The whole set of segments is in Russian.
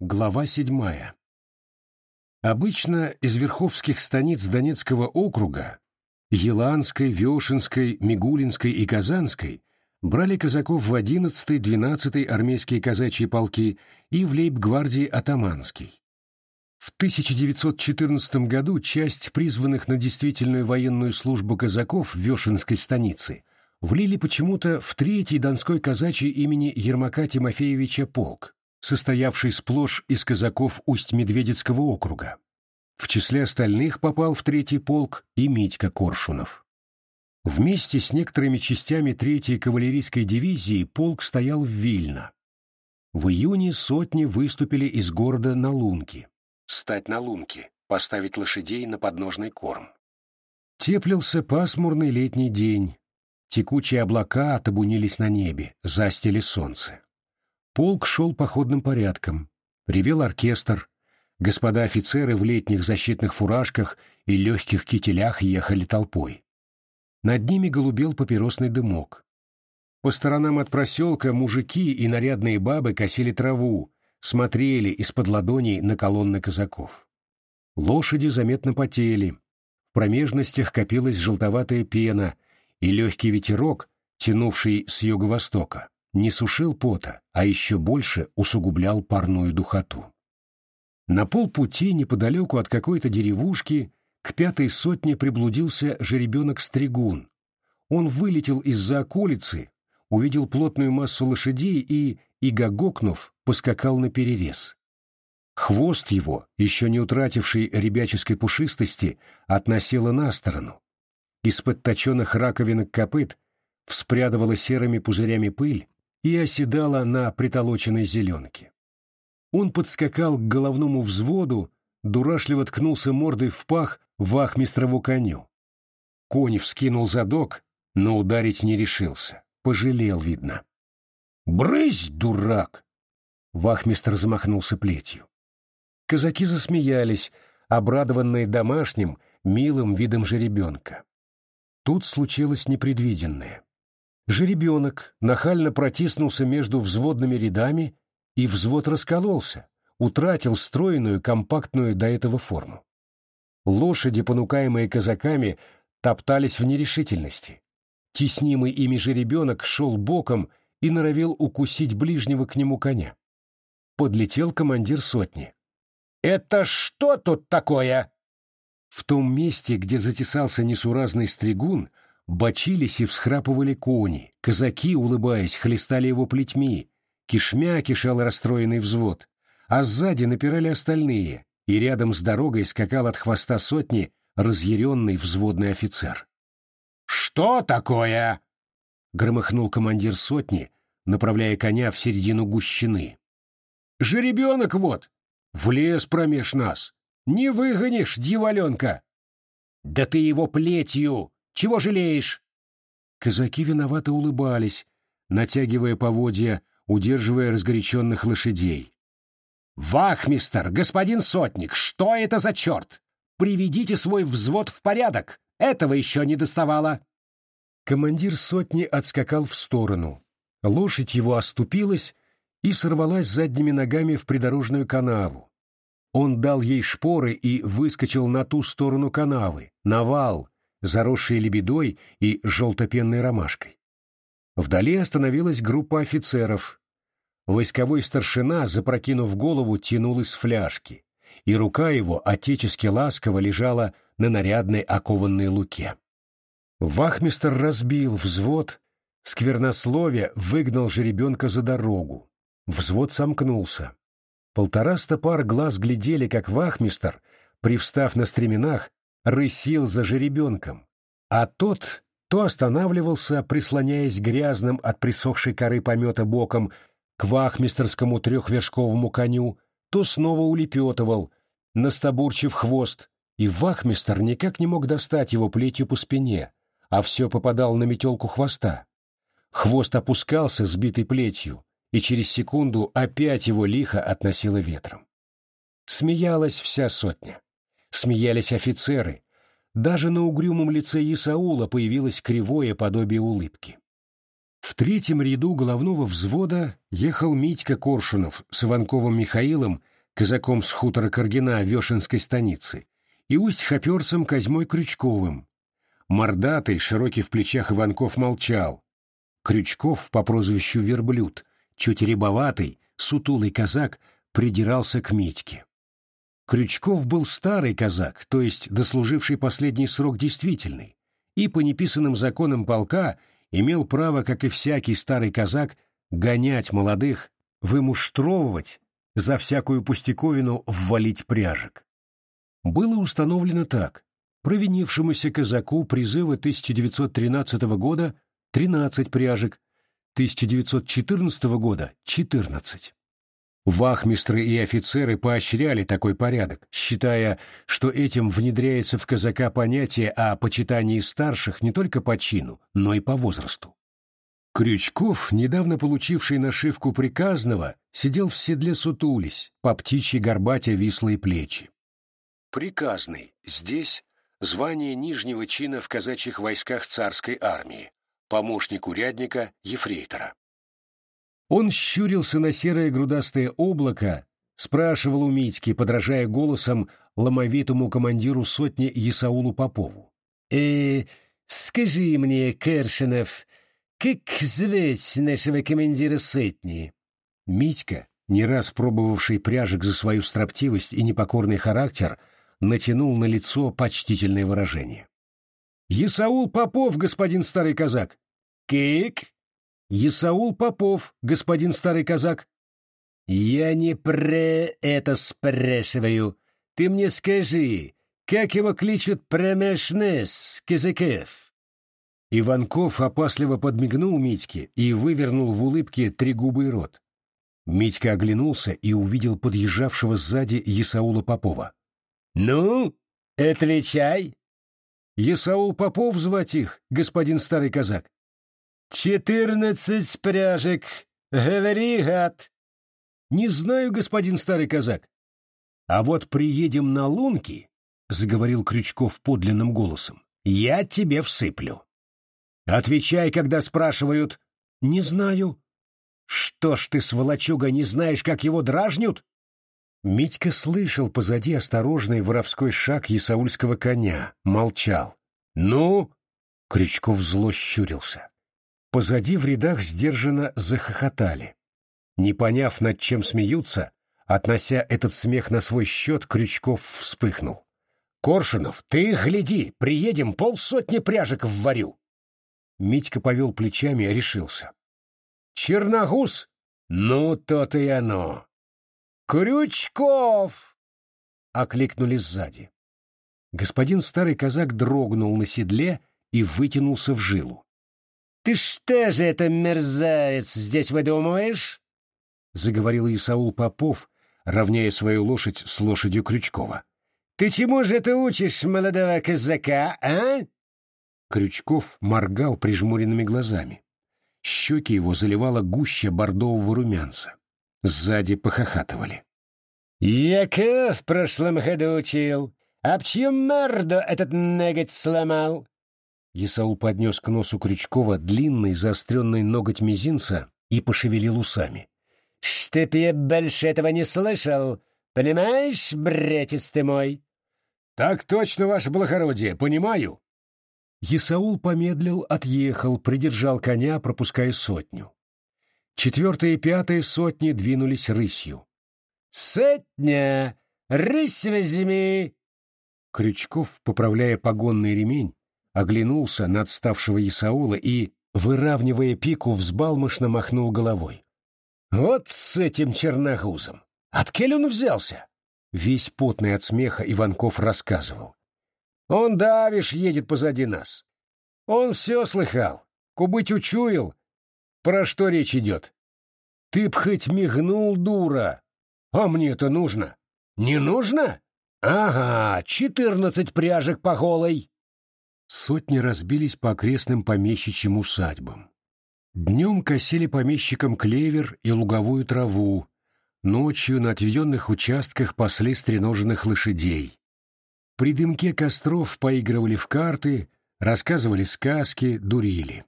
Глава седьмая. Обычно из верховских станиц Донецкого округа Еланской, Вешенской, Мигулинской и Казанской брали казаков в 11-12 армейские казачьи полки и в лейб-гвардии Атаманский. В 1914 году часть призванных на действительную военную службу казаков в Вешенской станице влили почему-то в третий Донской казачий имени Ермака Тимофеевича полк, состоявший сплошь из казаков Усть-Медведецкого округа. В числе остальных попал в третий полк и Митька Коршунов. Вместе с некоторыми частями третьей кавалерийской дивизии полк стоял в Вильно. В июне сотни выступили из города на Лунки. Стать на Лунки, поставить лошадей на подножный корм. Теплился пасмурный летний день. Текучие облака отобунились на небе, застили солнце. Полк шел походным порядком. Ревел оркестр. Господа офицеры в летних защитных фуражках и легких кителях ехали толпой. Над ними голубел папиросный дымок. По сторонам от проселка мужики и нарядные бабы косили траву, смотрели из-под ладоней на колонны казаков. Лошади заметно потели. В промежностях копилась желтоватая пена, и легкий ветерок, тянувший с юго-востока, не сушил пота, а еще больше усугублял парную духоту. На полпути неподалеку от какой-то деревушки к пятой сотне приблудился жеребенок-стригун. Он вылетел из-за околицы, увидел плотную массу лошадей и, игогокнув, поскакал на перерез. Хвост его, еще не утративший ребяческой пушистости, относило на сторону. Из-под точенных раковинок копыт вспрядывала серыми пузырями пыль и оседала на притолоченной зеленке. Он подскакал к головному взводу, дурашливо ткнулся мордой в пах вахмистрову коню. Конь вскинул задок, но ударить не решился. Пожалел, видно. «Брысь, дурак!» Вахмистр замахнулся плетью. Казаки засмеялись, обрадованные домашним, милым видом жеребенка. Тут случилось непредвиденное. Жеребенок нахально протиснулся между взводными рядами, и взвод раскололся, утратил стройную, компактную до этого форму. Лошади, понукаемые казаками, топтались в нерешительности. Теснимый ими жеребенок шел боком и норовил укусить ближнего к нему коня. Подлетел командир сотни. «Это что тут такое?» В том месте, где затесался несуразный стригун, бочились и всхрапывали кони, казаки, улыбаясь, хлестали его плетьми, кишмя кишал расстроенный взвод, а сзади напирали остальные, и рядом с дорогой скакал от хвоста сотни разъяренный взводный офицер. «Что такое?» — громыхнул командир сотни, направляя коня в середину гущины. «Жеребенок вот! Влез промеж нас! Не выгонишь, дьяволенка!» «Да ты его плетью! Чего жалеешь?» Казаки виновато улыбались, натягивая поводья, удерживая разгоряченных лошадей. «Вахмистер, господин сотник, что это за черт? Приведите свой взвод в порядок! Этого еще не доставало!» Командир сотни отскакал в сторону. Лошадь его оступилась и сорвалась задними ногами в придорожную канаву. Он дал ей шпоры и выскочил на ту сторону канавы, на вал, заросший лебедой и желтопенной ромашкой. Вдали остановилась группа офицеров. Войсковой старшина, запрокинув голову, тянул из фляжки, и рука его отечески ласково лежала на нарядной окованной луке. Вахмистер разбил взвод, сквернословие выгнал жеребенка за дорогу. Взвод сомкнулся. Полтораста пар глаз глядели, как вахмистер, привстав на стременах, рысил за жеребенком, а тот то останавливался, прислоняясь грязным от присохшей коры помета боком к вахмистерскому трехвершковому коню, то снова улепетывал, настабурчив хвост, и вахмистер никак не мог достать его плетью по спине, а все попадал на метелку хвоста. Хвост опускался, сбитый плетью, и через секунду опять его лихо относило ветром. Смеялась вся сотня. Смеялись офицеры. Даже на угрюмом лице Исаула появилось кривое подобие улыбки. В третьем ряду головного взвода ехал Митька Коршунов с Иванковым Михаилом, казаком с хутора Каргина Вешенской станицы, и усть-хоперцем Козьмой Крючковым. Мордатый, широкий в плечах Иванков молчал. Крючков по прозвищу Верблюд, чуть рябоватый, сутулый казак, придирался к Митьке. Крючков был старый казак, то есть дослуживший последний срок действительный, и по неписанным законам полка имел право, как и всякий старый казак, гонять молодых, вымуштровывать, за всякую пустяковину ввалить пряжек. Было установлено так. Провинившемуся казаку призыва 1913 года 13 пряжек, 1914 года 14. Вахмистры и офицеры поощряли такой порядок, считая, что этим внедряется в казака понятие о почитании старших не только по чину, но и по возрасту. Крючков, недавно получивший нашивку приказного, сидел в седле сутулись, по птичьи горбатя вислые плечи. Приказный здесь звание нижнего чина в казачьих войсках царской армии, помощник урядника, ефрейтора. Он щурился на серое грудастое облако, спрашивал у Митьки, подражая голосом ломовитому командиру сотни Исаулу Попову. «Э, скажи мне, Кершинов, как звать нашего командира сотни?» Митька, не раз пробовавший пряжек за свою строптивость и непокорный характер, натянул на лицо почтительное выражение. «Исаул Попов, господин старый казак!» «Кик?» Исаул Попов, господин старый казак. Я не про это спрашиваю. Ты мне скажи, как его кличут промешнес, казаков? Иванков опасливо подмигнул Митьке и вывернул в улыбке тригубый рот. Митька оглянулся и увидел подъезжавшего сзади Исаула Попова. «Ну, отвечай!» «Исаул Попов звать их, господин старый казак». «Четырнадцать пряжек! Говори, гад!» «Не знаю, господин старый казак. А вот приедем на лунки, — заговорил Крючков подлинным голосом, — я тебе всыплю. Отвечай, когда спрашивают. Не знаю. Что ж ты, сволочуга, не знаешь, как его дражнют? Митька слышал позади осторожный воровской шаг ясаульского коня, молчал. «Ну?» — Крючков зло щурился. Позади в рядах сдержанно захохотали. Не поняв, над чем смеются, относя этот смех на свой счет, Крючков вспыхнул. «Коршунов, ты гляди, приедем, полсотни пряжек вварю!» Митька повел плечами и решился. «Черногуз? Ну, то-то и оно!» «Крючков!» — окликнули сзади. Господин старый казак дрогнул на седле и вытянулся в жилу. «Ты что же это, мерзавец, здесь выдумываешь?» — заговорил Исаул Попов, равняя свою лошадь с лошадью Крючкова. «Ты чему же ты учишь молодого казака, а?» Крючков моргал прижмуренными глазами. Щеки его заливала гуща бордового румянца. Сзади похохатывали. «Яка в прошлом году учил? Об чью морду этот ноготь сломал? Исаул поднес к носу Крючкова длинный заостренный ноготь мизинца и пошевелил усами. — Чтоб я больше этого не слышал, понимаешь, братец ты мой? — Так точно, ваше благородие, понимаю. Исаул помедлил, отъехал, придержал коня, пропуская сотню. Четвертая и пятая сотни двинулись рысью. — Сотня! Рысь возьми! Крючков, поправляя погонный ремень, оглянулся на отставшего Исаула и, выравнивая пику, взбалмошно махнул головой. «Вот с этим черногузом! Откель он взялся?» Весь потный от смеха Иванков рассказывал. «Он давишь едет позади нас. Он все слыхал, кубыть учуял. Про что речь идет? Ты б хоть мигнул, дура! А мне-то нужно. Не нужно? Ага, четырнадцать пряжек по голой!» Сотни разбились по окрестным помещичьим усадьбам. Днем косили помещикам клевер и луговую траву, ночью на отведенных участках пасли стреноженных лошадей. При дымке костров поигрывали в карты, рассказывали сказки, дурили.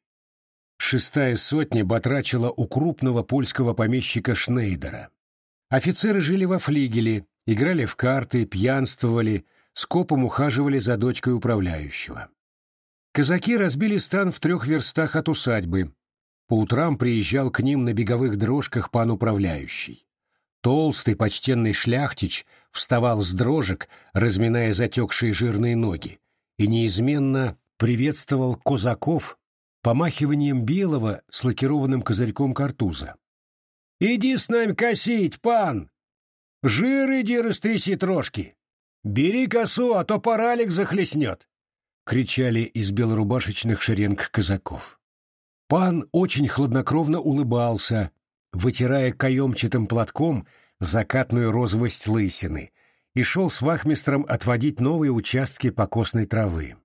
Шестая сотня батрачила у крупного польского помещика Шнейдера. Офицеры жили во флигеле, играли в карты, пьянствовали, скопом ухаживали за дочкой управляющего. Казаки разбили стан в трех верстах от усадьбы. По утрам приезжал к ним на беговых дрожках пан управляющий. Толстый почтенный шляхтич вставал с дрожек, разминая затекшие жирные ноги, и неизменно приветствовал козаков помахиванием белого с лакированным козырьком картуза. «Иди с нами косить, пан! Жир иди растряси трошки! Бери косу, а то паралик захлестнет!» — кричали из белорубашечных шеренг казаков. Пан очень хладнокровно улыбался, вытирая каемчатым платком закатную розовость лысины, и шел с вахмистром отводить новые участки покосной травы.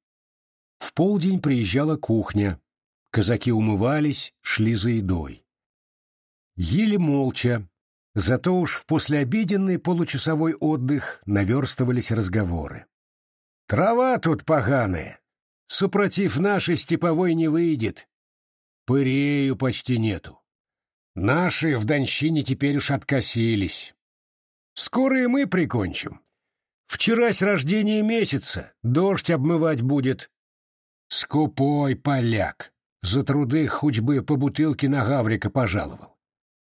В полдень приезжала кухня. Казаки умывались, шли за едой. Ели молча, зато уж в послеобеденный получасовой отдых наверстывались разговоры. «Трава тут поганая, супротив нашей степовой не выйдет. Пырею почти нету. Наши в Донщине теперь уж откосились. Скоро и мы прикончим. Вчерась рождение месяца, дождь обмывать будет. Скупой поляк, за труды хоть бы по бутылке на Гаврика пожаловал.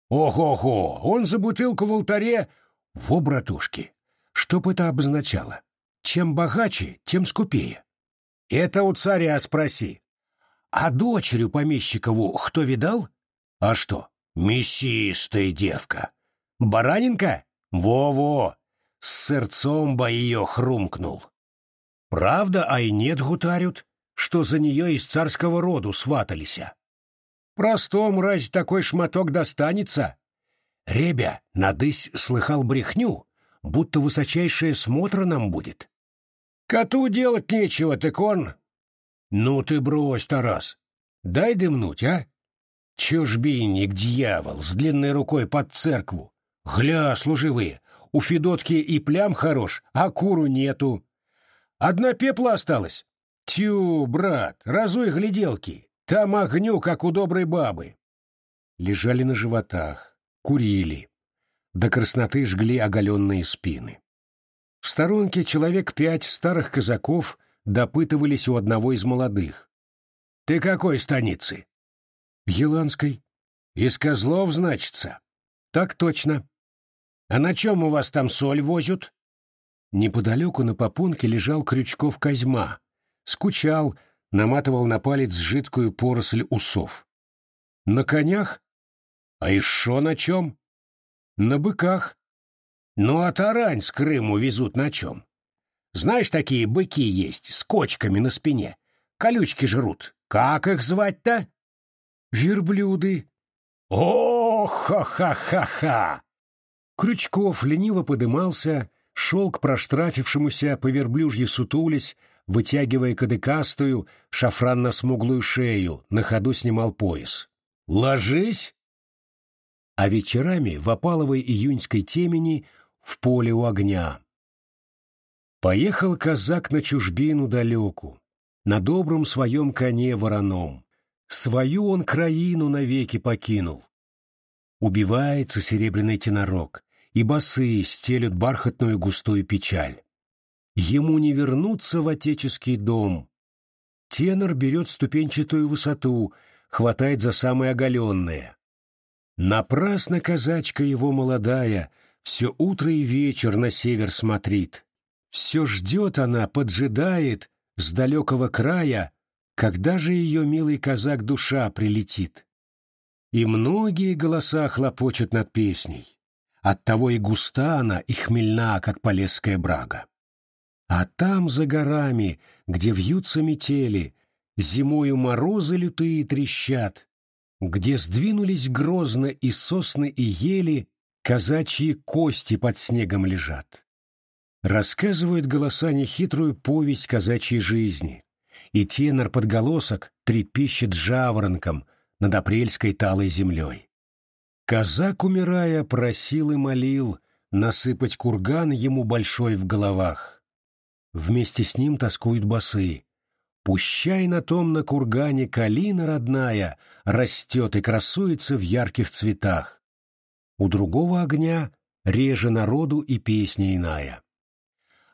Ого-го, он за бутылку в алтаре... Во, братушки, что бы это обозначало? Чем богаче, тем скупее. Это у царя спроси. А дочерю помещикову кто видал? А что, Мясистая девка. Баранинка? Во-во! С сердцом бы ее хрумкнул. Правда, а и нет гутарют, что за нее из царского роду сваталися. Простому разве такой шматок достанется? Ребя, надысь слыхал брехню, будто высочайшая смотра нам будет. Коту делать нечего, так он... Ну ты брось, Тарас, дай дымнуть, а? Чужбинник, дьявол, с длинной рукой под церкву. Гля, служивые, у Федотки и плям хорош, а куру нету. Одна пепла осталась. Тю, брат, разуй гляделки, там огню, как у доброй бабы. Лежали на животах, курили. До красноты жгли оголенные спины. В сторонке человек пять старых казаков допытывались у одного из молодых. — Ты какой станицы? Еланской. Из Козлов, значится. Так точно. А на чем у вас там соль возят? Неподалеку на попонке лежал Крючков Козьма. Скучал, наматывал на палец жидкую поросль усов. На конях? А еще на чем? На быках. Ну а тарань с Крыму везут на чем? Знаешь, такие быки есть, с кочками на спине. Колючки жрут. Как их звать-то? верблюды. О, ха-ха-ха-ха! Крючков лениво подымался, шел к проштрафившемуся по верблюжье сутулясь, вытягивая кадыкастую, шафранно-смуглую шею, на ходу снимал пояс. «Ложись!» А вечерами в опаловой июньской темени в поле у огня. Поехал казак на чужбину далеку, на добром своем коне вороном. Свою он краину навеки покинул. Убивается серебряный тенорок, и басы стелют бархатную густую печаль. Ему не вернуться в отеческий дом. Тенор берет ступенчатую высоту, хватает за самое оголенное. Напрасно казачка его молодая все утро и вечер на север смотрит. Все ждет она, поджидает с далекого края когда же ее милый казак душа прилетит? И многие голоса хлопочут над песней. Оттого и густа она, и хмельна, как полесская брага. А там, за горами, где вьются метели, зимою морозы лютые трещат, где сдвинулись грозно и сосны, и ели, казачьи кости под снегом лежат. Рассказывают голоса нехитрую повесть казачьей жизни, и тенор-подголосок трепещет жаворонком над апрельской талой землей. Казак, умирая, просил и молил насыпать курган ему большой в головах. Вместе с ним тоскуют басы. Пущай на том на кургане калина родная растет и красуется в ярких цветах. У другого огня реже народу и песня иная.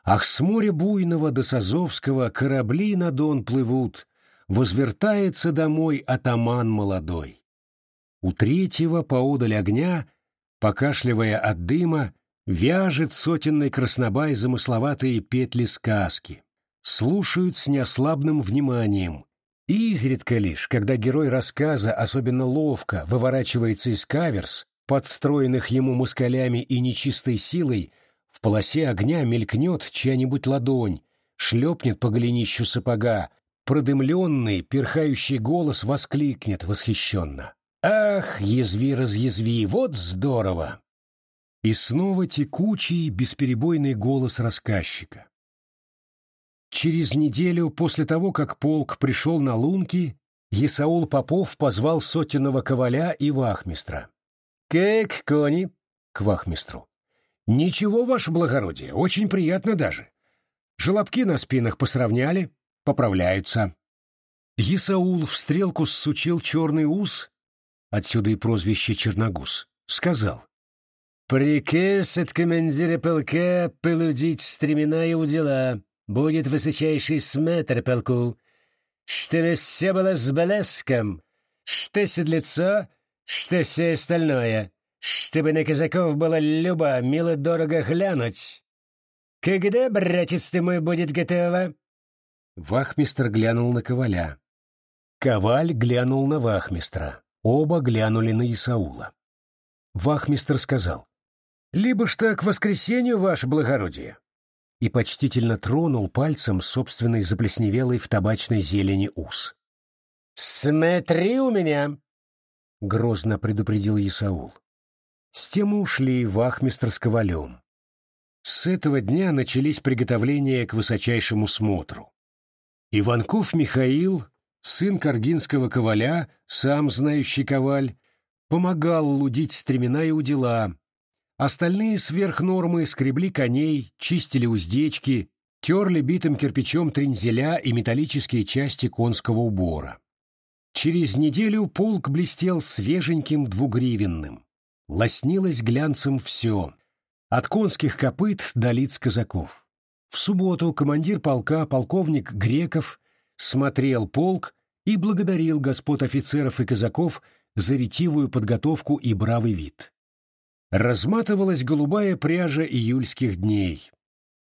Ах, с моря буйного до Сазовского корабли на дон плывут, возвертается домой атаман молодой. У третьего поодаль огня, покашливая от дыма, вяжет сотенный краснобай замысловатые петли сказки слушают с неослабным вниманием. И изредка лишь, когда герой рассказа особенно ловко выворачивается из каверс, подстроенных ему москалями и нечистой силой, в полосе огня мелькнет чья-нибудь ладонь, шлепнет по голенищу сапога, продымленный, перхающий голос воскликнет восхищенно. «Ах, язви-разъязви, вот здорово!» И снова текучий, бесперебойный голос рассказчика. Через неделю после того, как полк пришел на лунки, Есаул Попов позвал сотенного коваля и вахмистра. «Как кони?» — к вахмистру. «Ничего, ваше благородие, очень приятно даже. Желобки на спинах посравняли, поправляются». Есаул в стрелку сучил черный ус, отсюда и прозвище Черногуз, сказал. «Приказ от командира полка полудить стремена и удила будет высочайший сметр полку, чтобы все было с блеском, что седлецо, что все остальное, чтобы на казаков было любо, мило дорого глянуть. Когда, братец ты мой, будет готово? Вахмистр глянул на коваля. Коваль глянул на вахмистра. Оба глянули на Исаула. Вахмистр сказал, «Либо что к воскресенью, ваше благородие, и почтительно тронул пальцем собственный заплесневелый в табачной зелени ус. «Смотри у меня!» — грозно предупредил Исаул. С тем ушли вахмистр с ковалем. С этого дня начались приготовления к высочайшему смотру. Иванков Михаил, сын Каргинского коваля, сам знающий коваль, помогал лудить стремена и удила, Остальные сверх нормы скребли коней, чистили уздечки, терли битым кирпичом трензеля и металлические части конского убора. Через неделю полк блестел свеженьким двугривенным. Лоснилось глянцем все, от конских копыт до лиц казаков. В субботу командир полка, полковник Греков, смотрел полк и благодарил господ офицеров и казаков за ретивую подготовку и бравый вид. Разматывалась голубая пряжа июльских дней.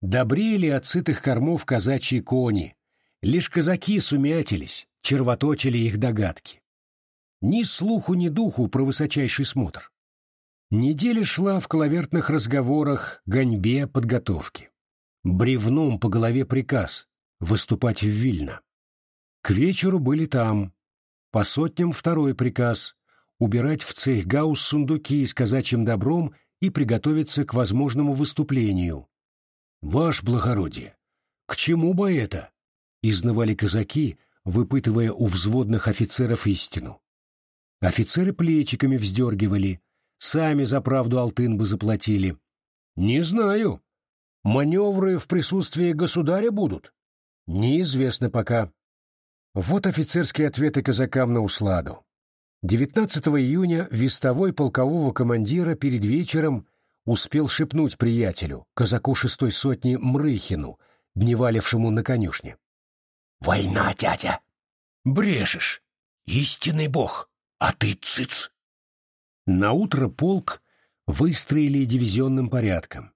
Добрели от сытых кормов казачьи кони. Лишь казаки сумятились, червоточили их догадки. Ни слуху, ни духу про высочайший смотр. Неделя шла в коловертных разговорах, гоньбе, подготовке. Бревном по голове приказ — выступать в Вильно. К вечеру были там. По сотням второй приказ убирать в цейхгаус сундуки с казачьим добром и приготовиться к возможному выступлению. «Ваше благородие, к чему бы это?» — изнывали казаки, выпытывая у взводных офицеров истину. Офицеры плечиками вздергивали, сами за правду алтын бы заплатили. «Не знаю. Маневры в присутствии государя будут?» «Неизвестно пока». Вот офицерские ответы казакам на усладу. 19 июня вестовой полкового командира перед вечером успел шепнуть приятелю, казаку шестой сотни Мрыхину, дневалившему на конюшне. «Война, дядя!» «Брешешь! Истинный бог! А ты цыц!» Наутро полк выстроили дивизионным порядком.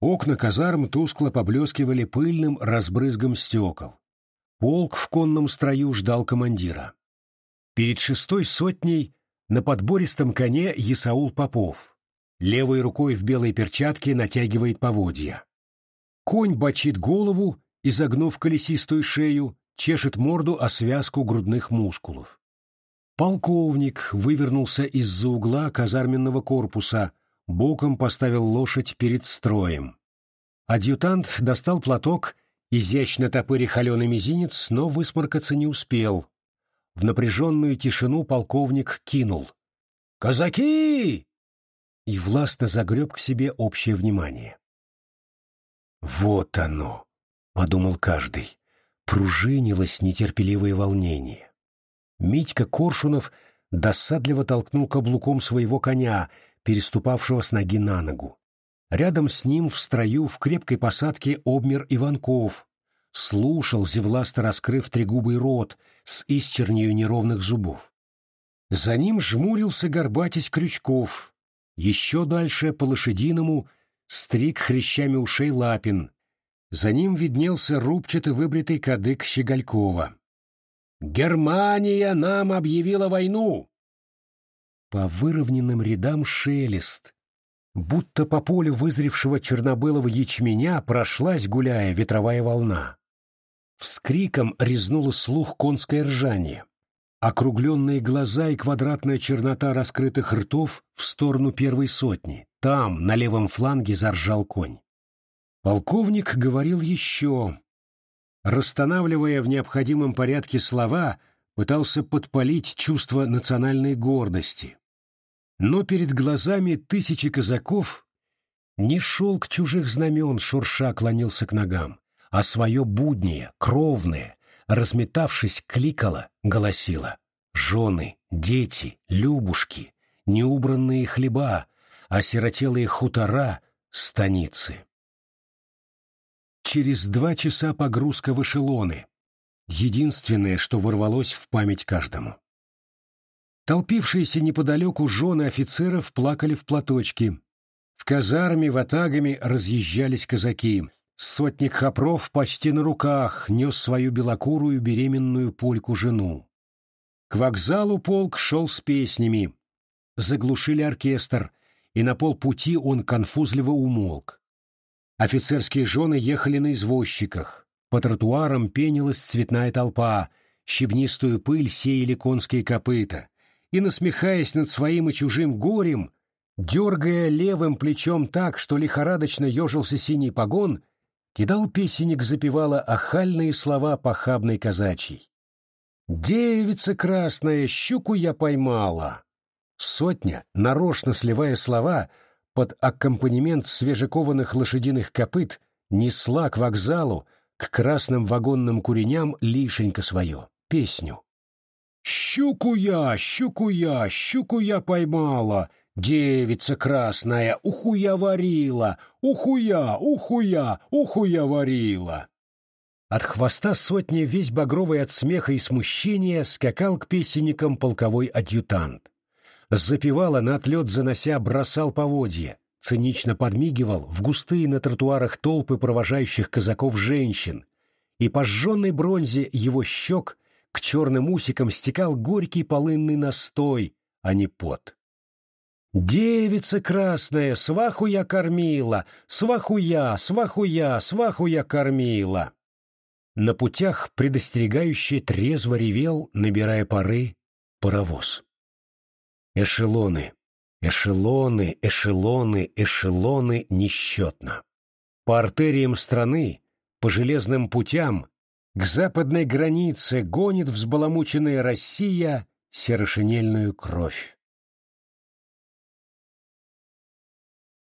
Окна казарм тускло поблескивали пыльным разбрызгом стекол. Полк в конном строю ждал командира. Перед шестой сотней на подбористом коне Есаул Попов. Левой рукой в белой перчатке натягивает поводья. Конь бочит голову, изогнув колесистую шею, чешет морду о связку грудных мускулов. Полковник вывернулся из-за угла казарменного корпуса, боком поставил лошадь перед строем. Адъютант достал платок, изящно топыря холеный мизинец, но высморкаться не успел. В напряженную тишину полковник кинул. «Казаки!» и властно загреб к себе общее внимание. «Вот оно!» — подумал каждый. пружинилось нетерпеливое волнение. Митька Коршунов досадливо толкнул каблуком своего коня, переступавшего с ноги на ногу. Рядом с ним в строю в крепкой посадке обмер Иванков, слушал, зевласто раскрыв трегубый рот с исчернею неровных зубов. За ним жмурился горбатись Крючков. Еще дальше, по-лошадиному, стриг хрящами ушей Лапин. За ним виднелся рубчатый выбритый кадык Щеголькова. «Германия нам объявила войну!» По выровненным рядам шелест, будто по полю вызревшего чернобылого ячменя прошлась, гуляя, ветровая волна. Вскриком резнуло слух конское ржание. Округленные глаза и квадратная чернота раскрытых ртов в сторону первой сотни. Там, на левом фланге, заржал конь. Полковник говорил еще. Расстанавливая в необходимом порядке слова, пытался подпалить чувство национальной гордости. Но перед глазами тысячи казаков не шел к чужих знамен, шурша клонился к ногам, а свое буднее, кровное, разметавшись, кликала, голосила. Жены, дети, любушки, неубранные хлеба, осиротелые хутора, станицы. Через два часа погрузка в эшелоны. Единственное, что ворвалось в память каждому. Толпившиеся неподалеку жены офицеров плакали в платочки. В казарме ватагами разъезжались казаки. Сотник Хопров почти на руках нес свою белокурую беременную польку жену. К вокзалу полк шел с песнями. Заглушили оркестр, и на полпути он конфузливо умолк. Офицерские жены ехали на извозчиках. По тротуарам пенилась цветная толпа, щебнистую пыль сеяли конские копыта. И, насмехаясь над своим и чужим горем, дергая левым плечом так, что лихорадочно ежился синий погон, кидал песенник запевала охальные слова похабной казачьей. «Девица красная, щуку я поймала!» Сотня, нарочно сливая слова, под аккомпанемент свежекованных лошадиных копыт несла к вокзалу, к красным вагонным куреням лишенько свое, песню. «Щуку я, щуку я, щуку я поймала, девица красная, уху я варила, уху я, уху я, уху я варила». От хвоста сотни весь багровый от смеха и смущения скакал к песенникам полковой адъютант. Запевала на отлет занося, бросал поводья, цинично подмигивал в густые на тротуарах толпы провожающих казаков женщин, и по жженной бронзе его щек к черным усикам стекал горький полынный настой, а не пот. «Девица красная, сваху я кормила, сваху я, сваху я, сваху я кормила!» На путях предостерегающе трезво ревел, набирая пары, паровоз. Эшелоны, эшелоны, эшелоны, эшелоны несчетно. По артериям страны, по железным путям, к западной границе гонит взбаламученная Россия серошинельную кровь.